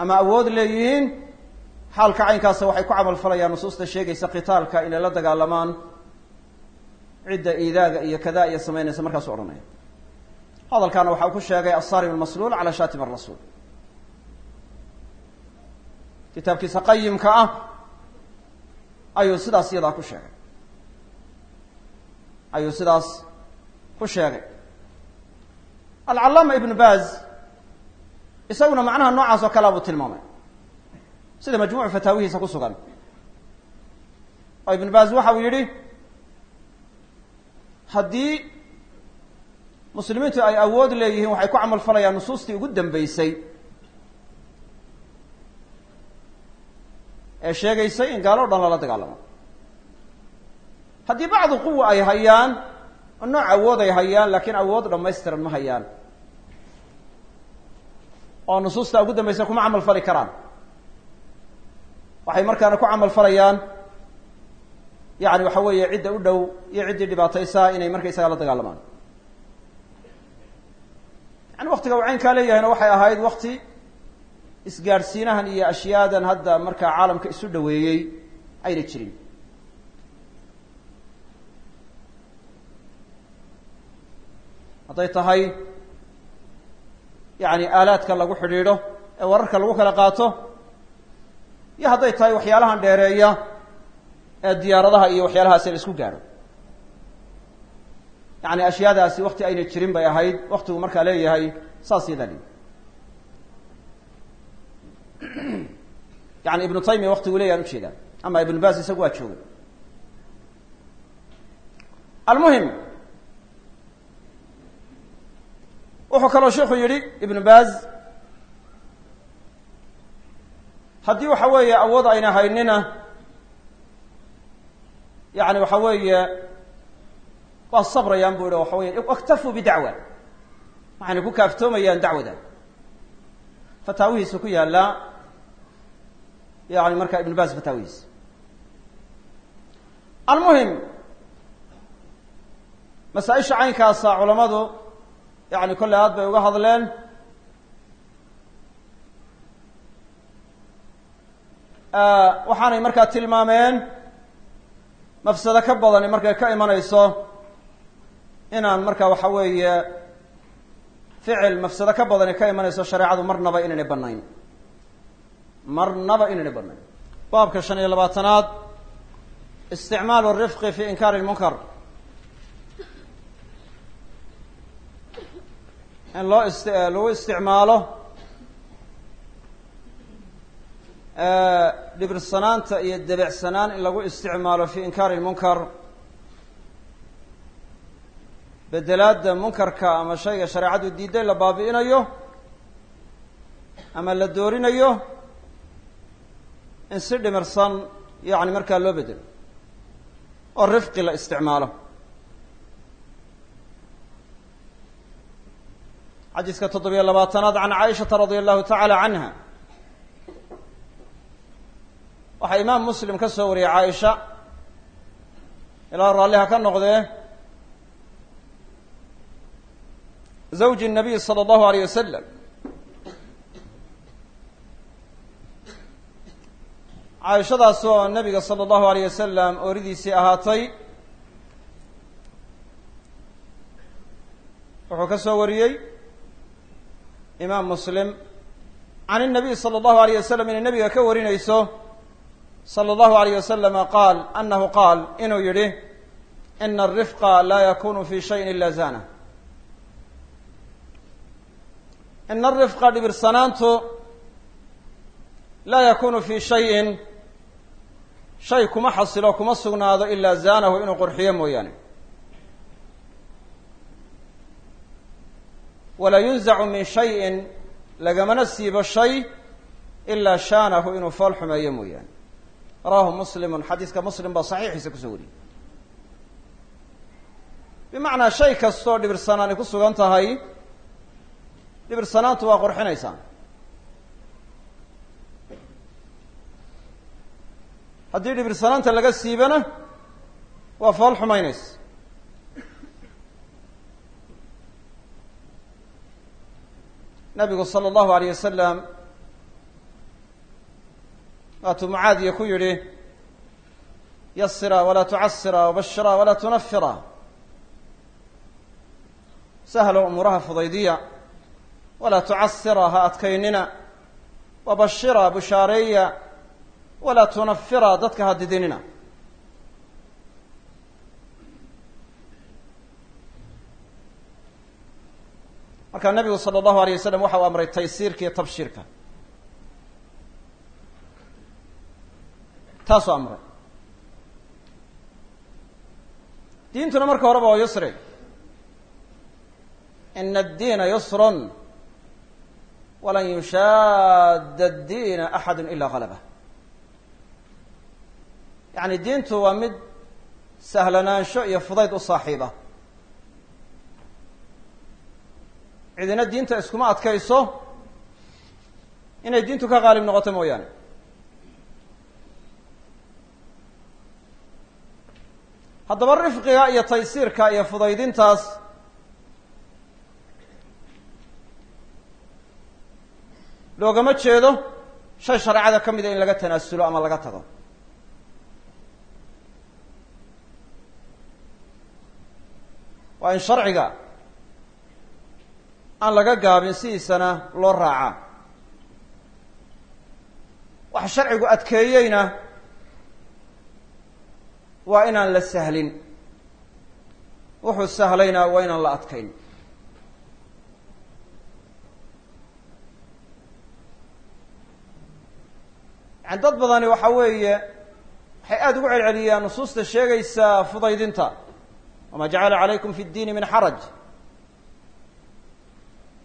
ama awood leeyihiin xaalka caynkaasa waxay ku camal falayaan nusuusta sheegaysa qitaalka inay la dagaalamaan cidda iidaaga iyo kada iyo samaynaysa markaasu odhanaya. Hadalkaana waxa uu ku sheegay asarim almasluul cala shatim arasuul kitaabkiisa qayimka ah ayuu sidaas iyadaa ku sheegay. Ayuu sidaas ku sheegay. Alcallaama ibnu baaz isaguna macnaha noocaas oo kalea buu tilmaamay. Sida majmuucu fataawihiisa ku sugan. Oo ibnu baaz waxa uu yidhi haddii muslimiintu ay awood leeyihiin waxay ku camal falayaan nusuustii ugu dambeysay ee sheegaysay in gaalo o dhan lala dagaalamo. Haddii bacdu quwa ay hayaan oo nooc awood ay hayaan laakiin awood dhamaystiran ma hayaan oo nusuusta ugu dambaysa kuma camal fali karaan. Waxay markaana ku camal falayaan yani waxa weeye cidda u dhow iyo ciddii dhibaataysaa inay markaysaga la dagaalamaan yani waktiga uu caynkaa leeyahayna waxay ahayd wakti isgaadhsiinahan iyo ashyaadan hadda markaa caalamka isu dhaweeyey ayna jirin. Hadday tahay yani aalaadka lagu xidhiidho ee wararka lagu kala qaato iyo hadday tahay waxyaalahan dheereeya ee diyaaradaha iyo waxyaalahaasi la isku gaadho yani ashyaadaasi wakti ayna jirin bay ahayd waktigu markaa leeyahay saas yadaa li yani ibnu taymiya waktigu leeyahan u jeedaa ama ibnu baz isagu waa joogay. Almuhim wuxuu kaloo sheikhu yihi ibnu baz haddii waxa weeye awood ayna haynina yani waxa weeye waa sabrayaan bu ihi waxa weya iktafuu bidacwa waxayna ku kaaftoomayaan dacwada fataawihiisa ku yaallaa yani markaa ibnu baz fataawihiisa almuhim masaa-isha caynkaasa culamadu yani kolley aad bay uga hadleen waxaanay markaa tilmaameen mafsado ka badani markay ka imanayso inaan marka waxa weeye ficil mafsado ka badani ka imanayso shareecadu marnaba inaynay banayn marnaba inaynay banayn baabka shan iyo labaatanaad isticmaalu rifqi fi inkaari lmunkar in loo ist lagu isticmaalo dhibirsanaanta iyo debecsanaan in lagu isticmaalo fi inkaari lmunkar bedelaadda munkarka ama shayga shareecadu diiday la baabi'inayo ama la doorinayo in si dhimirsan yani markaa loo bedelo oo rifqi la isticmaalo. Xadiiska toddobiyo labaatanaad can caaishata radia allahu tacaala canha waxaa imaam muslim ka soo wariyay caaisha. Ilaa raalliha ka noqdee. Zawji nabiy sala allahu alayh wasalam caaishadaas nabiga sala allahu alayh wasalam ooridiisii ahaatay. Wuxuu ka soo wariyey imaam muslim. Can inabiy sala allahu alayh wasalam inay nabiga ka warinayso salى اllahu alayh wasalama qaal anahu qaal inuu yihi ina alrifqa laa yakunu fi shayin ila zana. Ina alrifqa dhibirsanaantu laa yakunu fi shayin shay kuma xasilo kuma sugnaado ilaa zaanahu inuu qurxiyo mooyaane. Walaa yunzacu min shayin lagamana siibo shay ilaa shaanahu inuu fool xumeeyo mooyaane rawahu muslimun. Xadiiska muslim baa saxiixiisa ku soo wariyey. Bimacnaa shay kastoo dhibirsanaani ku sugan tahay dhibirsanaantu waa qurxinaysaa haddii dhibirsanaanta laga siibana waa fool xumaynaysa. Nabigu sala allahu alayh wasalam waatuu mucaadiya ku yidhi yasira walaa tucasira wabashira walaa tunafira sahlo umuuraha fudaydiya walaa tucasira ha adkaynina. Wabashira bushaareeya. Walaa tunafira dadka ha didinina. Markaa nabigu sala allahu alayh wasalam waxa uu amray taysiirka iyo tabshiirka taasuu amray. Diintuna marka horeba waa yusri. Ina addiina yusrun. Walan yushaadda addiina axadu ila galabah yacni diintu waa mid sahlanaansho iyo fudayd u saaxiiba. Cidina diinta iskuma adkayso inay diintu ka qaalib noqoto mooyaane haddaba rifqiga iyo taysiirka iyo fudaydintaas loogama jeedo shay shareecada ka mida in laga tanaasulo ama laga tago. Waa in sharciga aan laga gaabin sidiisana loo raacaa waxa sharcigu adkeeyeyna waa inaan la sahlin. Wuxuu sahlayna waa inaan la adkayn. Yan dad badani waxa weeye waxay aada ugu celceliyaan nusuusta sheegaysa fudaydinta. Wamaa jacala calaykum fi اddiini min xaraj.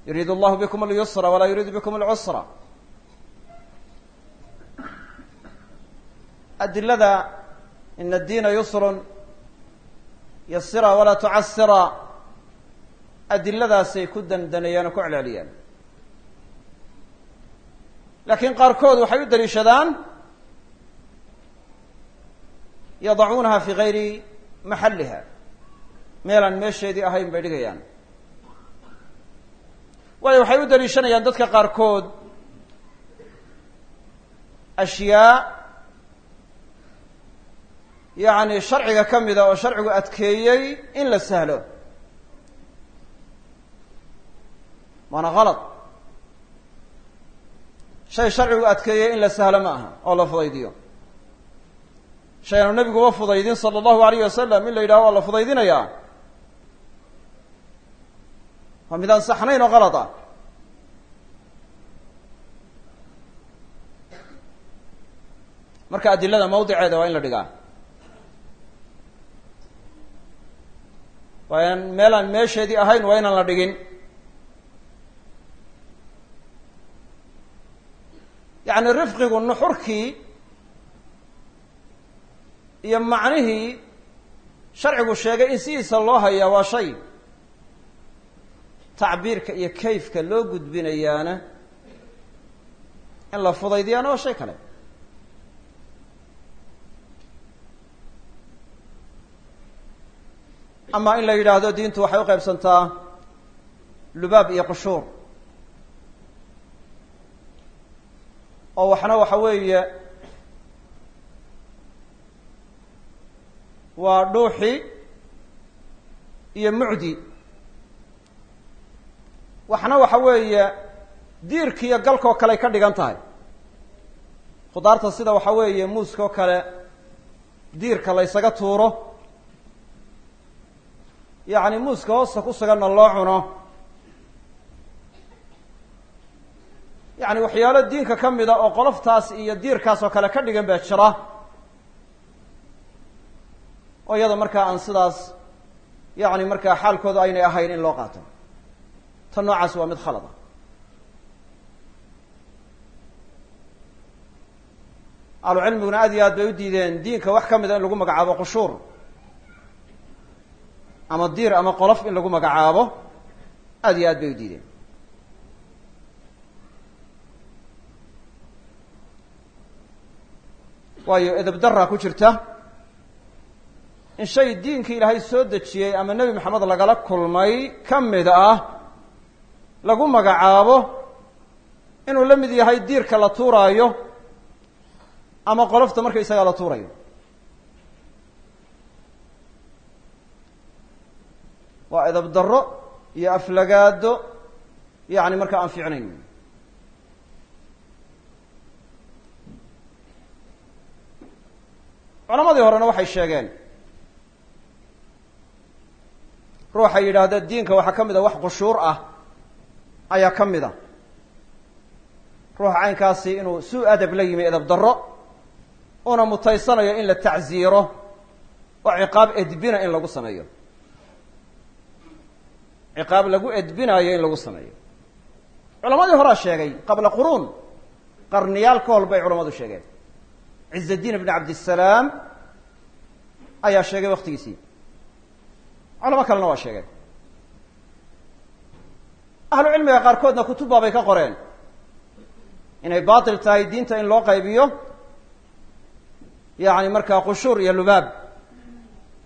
Yuriid allahu bikum alyusra walaa yuriidu bikum alcusra adilada ina addiina yusrun yasira walaa tucasira adiladaasay ku dandanayaan oo ku celceliyaan laakiin qaarkood waxay u daliishadaan yadacuunaha fi gayri maxalliha meelaan meesheedii ahayn bay dhigayaan waayo waxay u daliishanayaan dadka qaarkood ashyaa yacni sharciga ka mida oo sharcigu adkeeyey in la sahlo. Waana kalad shay sharcigu adkeeyey in la sahlo ma aha oo la fudaydiyo. Shay aanu nebiguba fudaydin sala allahu alayh wasalam in la yidhaho waa la fudaydinayaa waa mid aan saxnayn oo kalad ah. Marka adilada mawdiceeda waa in la dhigaa waa in meel aan meesheedii ahayn waa inaan la dhigin. Yacni rifqigu nuxurkii iyo macnihii sharcigu sheegay in sidiisa loo hayaa waa shay. Tacbiirka iyo kayfka loo gudbinayaana in la fudaydiyaana waa shay kale ama in la yidhaahdo diintu waxay u qaybsantaa lubaab iyo qushuur. Oo waxna waxa weeye waa dhuuxi iyo mucdi. Waxna waxa weeye diirkiiyo galkoo kaley ka dhigan tahay. Khudaarta sida waxa weeye muuskoo kale diirka la ysaga tuuro yacni muuska hoosta ku suganna loo cuno. Yacni waxyaalo diinka ka mida oo qoloftaas iyo diirkaas oo kale ka dhigan baa jira. Oo iyada markaa aan sidaas yacni markaa xaalkooda aynay ahayn in loo qaato. Tan noocaas waa mid khalada ahlu cilmiguna aad iyo aad bay u diideen diinka wax ka mida in lagu magacaabo qushuur ama diir ama qolof in lagu magacaabo aad iyo aad bay u diideen. Waayo edabdaraa ku jirta in shay diinkii ilaahay soo dejiyey ama nebi maxamed lagala kulmay ka mid ah lagu magacaabo inuu la mid yahay diirka la tuuraayo ama qolofta marka isagaa la tuurayo waa edab darro iyo aflagaado. Yacni markaa aan fiicnayn. Culamadii horena waxay sheegeen. Ruuxa yidhaahda diinka waxaa ka mid a wax qushuur ah ayaa ka mid a ruuxa caynkaasi inuu suu adab la yimi edab darro una mutaysanayo in la tacziiro oo ciqaab edbina in lagu sameeyo ciqaab lagu edbinayo in lagu sameeyo. Culamadii horaa sheegay qabla quruun qarniyaal ka hor bay culamadu sheegeen. Ciz ibn cabdisalaam ayaa sheegay waktigiisii culamo kalena waa sheegeen. Ahlu cilmiga qaarkoodna kutubba bay ka qoreen. Inay baatil tahay diinta in loo qaybiyo yacni markaa qushuur iyo lubaab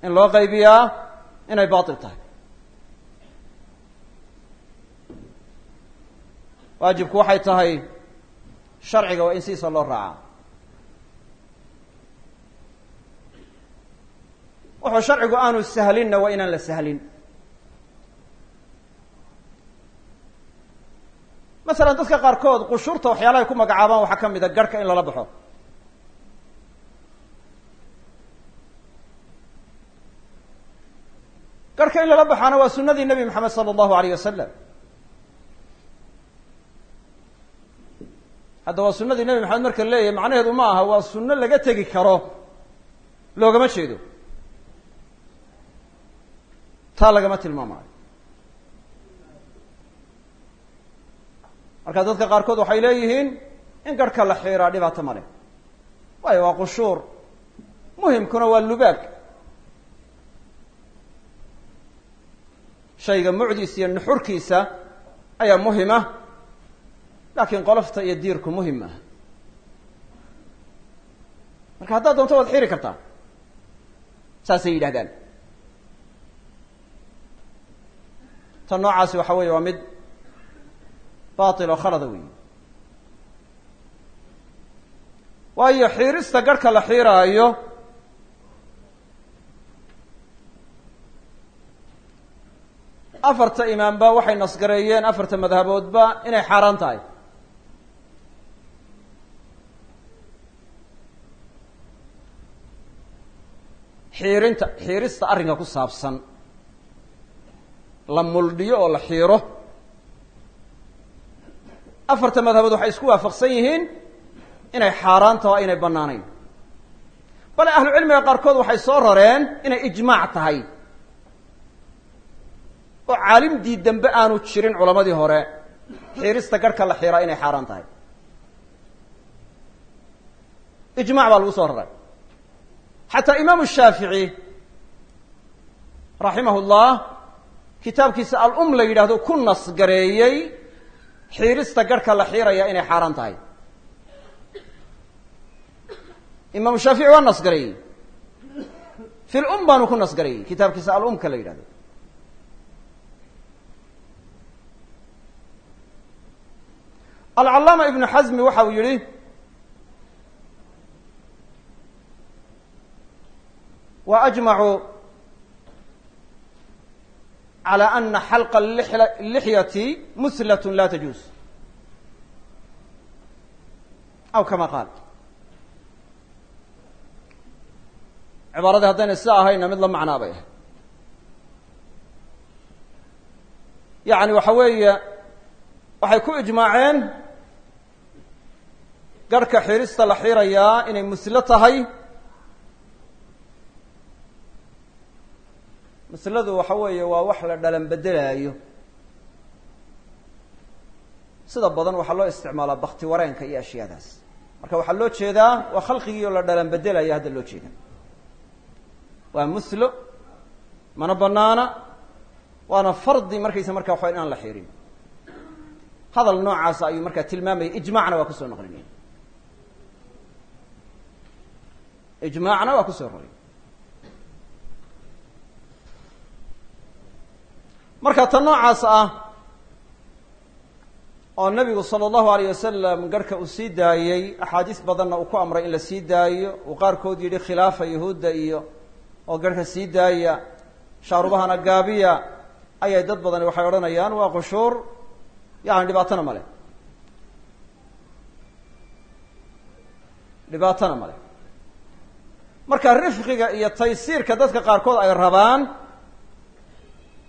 in loo qaybiyaa inay baatil tahay waajibku waxay tahay sharciga waa in sidiisa loo raacaa wuxuu sharcigu aanu sahlinna waa inaan la sahlin. Masalan dadka qaarkood qushuurta waxyaalahay ku magacaabaan waxaa ka mid a garhka in lala baxo. Garhka in lala baxaana waa sunadii nebi maxamed sala allahu alayh wasalam hadda waa sunadii nebi maxamed marka leeyahay macnaheedu ma aha waa sunno laga tegi karo. Loogama jeedo. Taa lagama tilmaamayo marka dadka qaarkood waxay leeyihiin in garhka la xiiraa dhibaato ma leh. Waayo waa qushuur. Muhimkuna waa lubaab shayga mucdiisa iyo nuxurkiisa ayaa muhima laakiin qolofta iyo diirku muhiim maaha marka haddaad doonto waad xiri kartaa. Saasay yidhahdaan tan noocaasi waxa weeye waa mid batil oo khalada weyi waayo xiirista garhka la xiiraayo afarta imaamba waxay nasgareeyeen afarta madhaboodba inay xaaraan tahay xiirinta xiirista arrinka ku saabsan. La muldhiyo oo la xiiro. Afarta madhabood waxay isku waafaqsan yihiin inay xaaraan taho inay bannaanayn. Bale ahlu cilmiga qaarkood waxay soo rareen inay ijmaac tahay. Oo caalim diidanbe aanu jirin culamadii hore. Xiirista garhka la xiiraa inay xaaraan tahay. Ijmac baa lagu soo raray xataa imaamu shaafici raximah llah kitaabkiisa alum la yidhahdo ku nasgareeyey xiirista garhka la xiiraya inay xaaraan tahay imaamu shaafici waa nasgareeyey fi lum baanu ku nasgareeyey kitaabkiisa alumka la yidhahdo alcallaama ibnu xasmi waxa uu yihi ajmacuu calى ana xalqa lixyati muslat la tajuuz aw kama qaal cibaaradii haddayna sida ahayna mid la macnaa bay ahay yacni waxa weeye waxay ku ijmaaceen garhka xirista la xirayaa inay muslo tahay masladu waxa weeye waa wax la dhalan bedelaayo sida badan waxaa loo isticmaalaa bakti wareenka iyo ashyaadaas. Marka waxaa loo jeedaa waa khalqigii oo la dhalan bedelaya hadda loo jeeda waa muslo mana banaana waana fardi markaysa marka waxa inaan la xirin. Hadal noocaasa ayuu markaa tilmaamaya ijmacna waa ku soo naqlinaya ijmaacna waa ku soo roray marka tan noocaas ah oo nabigu sala allahu alayh wasalam garhka uu sii daayey axaadiis badanna uu ku amray in la sii daayo uu qaarkood yidhi khilaafa yahuudda iyo oo garhka sii daaya shaarubahana gaabiya ayay dad badani waxay odhanayaan waa qushuur yani dhibaatona male dhibaatona male marka rifqiga iyo taysiirka dadka qaarkood ay rabaan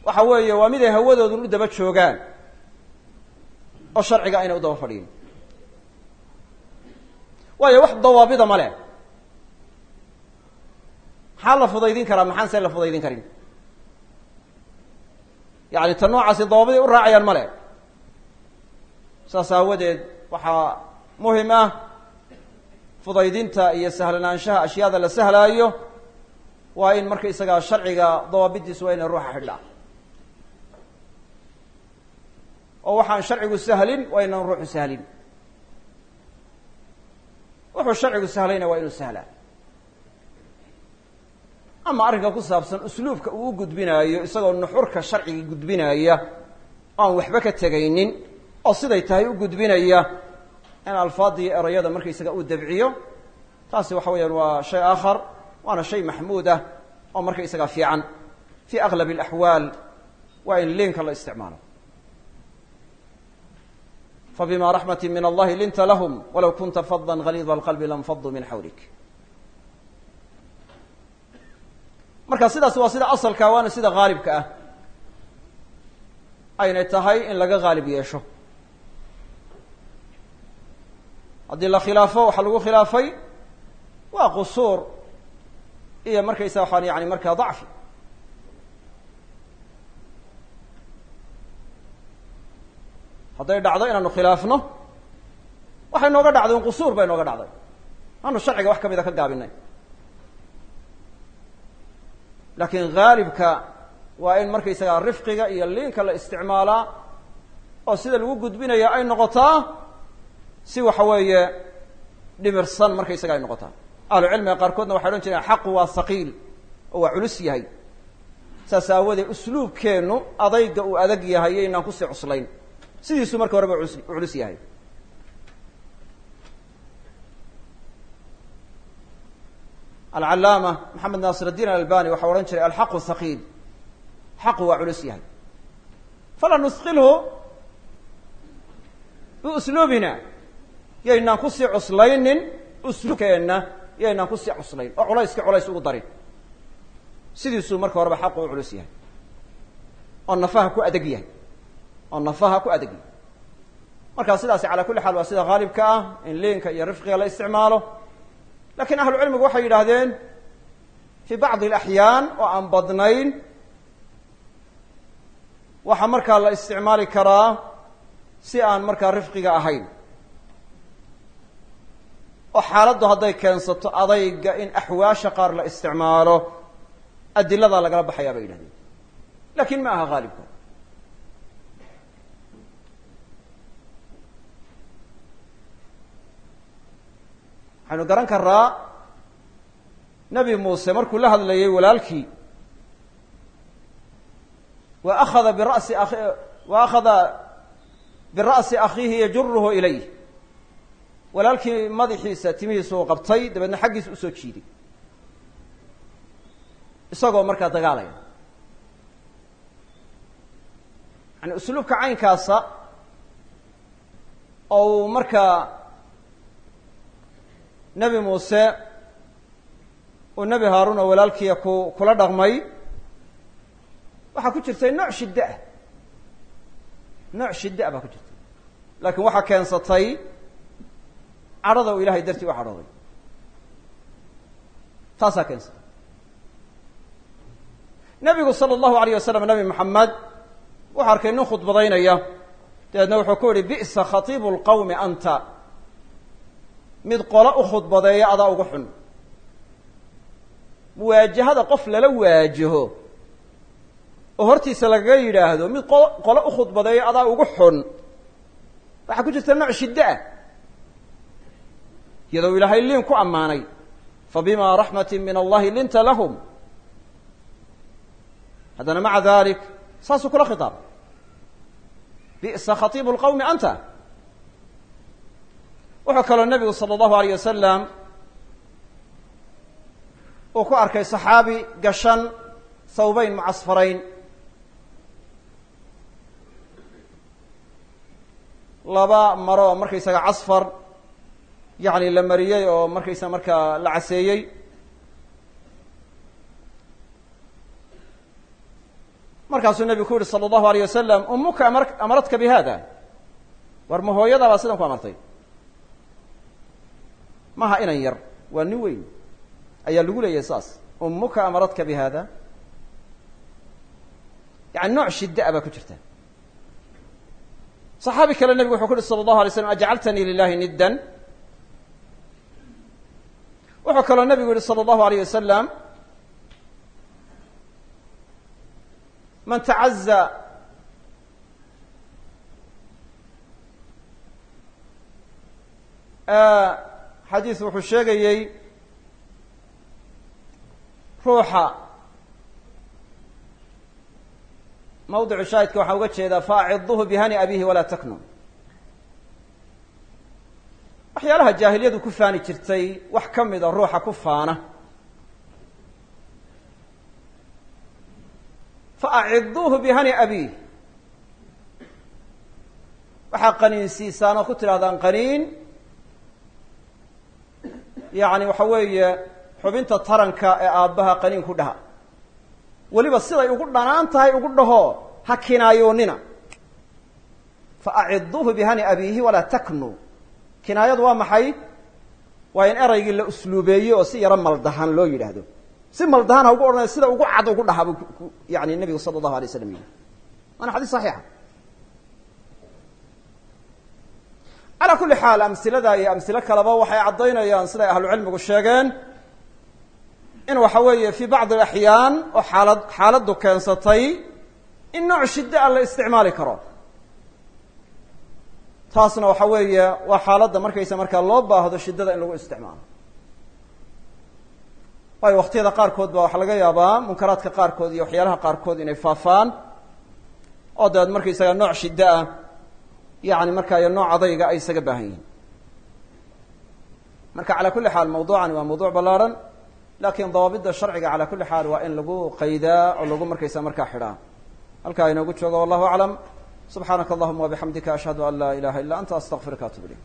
waxa weeye waa mid ay hawadoodun u daba joogaan oo sharciga aynay u daba fadhiyin waayo wax dawaabida ma leh. Maxaa la fudaydin karaa? Maxaan see la fudaydin karin? Yani ta noocaasi dawaabiday u raacayaan ma leh. Saas aawadeed waxaa muhiim ah fudaydinta iyo sahlanaanshaha ashyaada la sahlaayo waa in marka isagaa sharciga dawaabidiisu waa inay ruuxa xidhaa oo waxaan sharcigu sahlin waa inaan ruuxu sahlin. Wuxuu sharcigu sahlayna waa inuu sahlaa. Ama arrinka ku saabsan usluubka uu u gudbinaayo isagoo nuxurka sharciga gudbinaya aan waxba ka tegaynin oo siday tahay u gudbinaya in alfaadiyo erayada markaysaga uu dabciyo taasi waxa weeyaan waa shay aakhar waana shay maxmuud ah oo markaysaga fiican. Fi aglab alaxwaal waa in liinka la isticmaalo fabima raxmati min allahi linta lahm walow kunta fada galiida alqalbi lanfaduu min xawlik marka sidaas waa sida asalka waana sida haalibka ah aynay tahay in laga haalib yeesho haddii la khilaafo waxaa lagu khilaafay waa qusuur iyo markaysa waxaan yani markaa dacfi hadday dhacdo inaanu khilaafno waxay nooga dhacday qusuur bay nooga dhacday. Aanu sharciga wax kamida ka gaabinay. Laakiin haalibka waa in markaysagaa rifqiga iyo liinka la isticmaalaa oo sida lagu gudbinaya ay noqotaa si waxa weeye dhimirsan markaysaga ay noqotaa. Ahlu cilmiga qaarkoodna waxay odhan jireen xaqu waa haqiil oo waa culus yahay. Saas aawadeed usluubkeennu adayga uu adag yahay yaynaan ku sii cuslayn sidiisuu marka horeba us culus yahay. Alcallaama maxamed naasir addiin alalbani waxau odhan jiray alxaqu haqiil xaqu waa culus yahay. Fala nusqilhu biusluubina yaynaan ku sii cuslaynin usluubkeenna yaynaan ku sii cuslayn. Oo culayska culays ugu darin. Sidiisuu marka horeba xaqu u culus yahay. Oo nafaha ku adeg yahay oo nafaha ku adeg yahay markaa sidaasi calaa kulli xaal waa sida haalibka ah in liinka iyo rifqiga la isticmaalo. Lakiin ahlu cilmigu waxay yidhaahdeen fii bacdi alaxyaan oo aan badnayn waxaa markaa la isticmaali karaa si aan markaa rifqiga ahayn. Oo xaaladdu hadday keensato adayga in axwaasha qaar la isticmaalo adiladaa lagala baxayaa bay yidhahdeen laakiin ma aha haalibka waxaynu garan karaa nebi muuse markuu la hadlayay walaalkii wa akhada bira'si akhi wa akhada bira'si akhiihi yajuruhu ilayh. Walaalkii madaxiisa timihiisa uu qabtay dabeedna xaggiisa u soo jiiday isagoo markaa dagaalaya. Yani usluubka caynkaasa oo markaa nebi muuse uu nebi haaruun oo walaalkiiya ku kula dhaqmay. Waxaa ku jirtay nooc shidda ah. Nooc shidda ah baa ku jirtay. Laakiin waxaa keensatay cadhada uu ilahay dartii u cadhooday. Taasaa keensatay. Nebigu sala allahu alayh wasalam nebi maxamed wuxu arkay nin khudbadaynaya. Dabeedna wuxuu ku yihi bi'sa khatiibu lqawmi anta mid qolo u khudbadeeya adaa ugu xun. Muwaajahada qof lala waajaho oo hortiisa lagaga yidhaahdo mid qo qolo u khudbadeeyo adaa ugu xun waxaa ku jirta nooc shiddo ah. Iyadoo ilaahay liin ku ammaanay fabima raxmati min allahi linta lahum. Haddana maca dalik saasuu kula khitaabay bi'sa khatiibu lqawmi anta wuxuu kaloo nebigu sala allahu alayh wasalam uu ku arkay saxaabi gashan thawbeyn mucasfarayn laba maro oo markaysaga casfar yacni la mariyey oo markaysa markaa la caseeyey. Markaasuu nebigu ku yihi sala allahu alayh wasalam umuka amar amaradka bi hada war ma hooyadaa baa sidan ku amartay maha inan yar. Waa nin weyn. Ayaa lagu leeyahay saas. Ummuka amaradka bi hada yani nooc shida ah baa ku jirta. صaxaabi kale nabigu wuxuu ku uhi sala allahu alay slam ajcaltanii lilahi niddan? Wuxuu kaloo nabigu yihi salى allahu alayh wasalam man tacaza xadiis wuxuu sheegayey ruuxa. Mawdicu shaahidka waxaan uga jeedaa faaciduhu bihani abihi walaa taknum. Waxyaalaha jaahiliyadu ku faani jirtay wax ka mida ruuxa ku faana. Faaciduuhu bihani abiih. Waxaa qaniinsiisaan oo ku tidhahdaan qaniin yacni waxa weeye xubinta taranka ee aabbaha qaniin ku dhaha. Weliba siday ugu dhanaan tahay ugu dhaho ha kinaayoonina faaciduuhu bihani abiihi walaa taknu. Kinaayadu waa maxay? Waa in eraygii la usluubeeyo si yaro maldahan loo yidhaahdo. Si maldahan ha ugu odhanay sida ugu cad ugu dhaha buu yani nebigu sala allahu alay slam yidhi calaa kulli xaal amsilada iyo amsilo kaleba waxay caddaynayaan siday ahlucilmigu sheegeen in waxa weeye fii bacdi alaxyaan oo xaalad xaaladdu keensatay in nooc shiddo a la isticmaali karo. Taasna waxa weeye waa xaaladda markaysa markaa loo baahdo shiddada in lagu isticmaalo. Waayo waqtiyada qaarkood ba waxaa laga yaabaa munkaraadka qaarkood iyo waxyaalaha qaarkood inay faafaan oo dabeed markaysaga nooc shiddo ah yani markaa iyo nooc adayga ay isaga baahan yihiin. Marka calaa kulli xaal mawduucani waa mawduuc ballaaran laakiin dawaabidda sharciga calaa kulli xaal waa in lagu qaydaa oo lagu markaysa markaa xidhaa halkaa inoogu joogo wallahu aclam. Subxaanaka allahuma wabixamdika ashhadu an laa ilaha illa anta astaqfiruka atub ilayk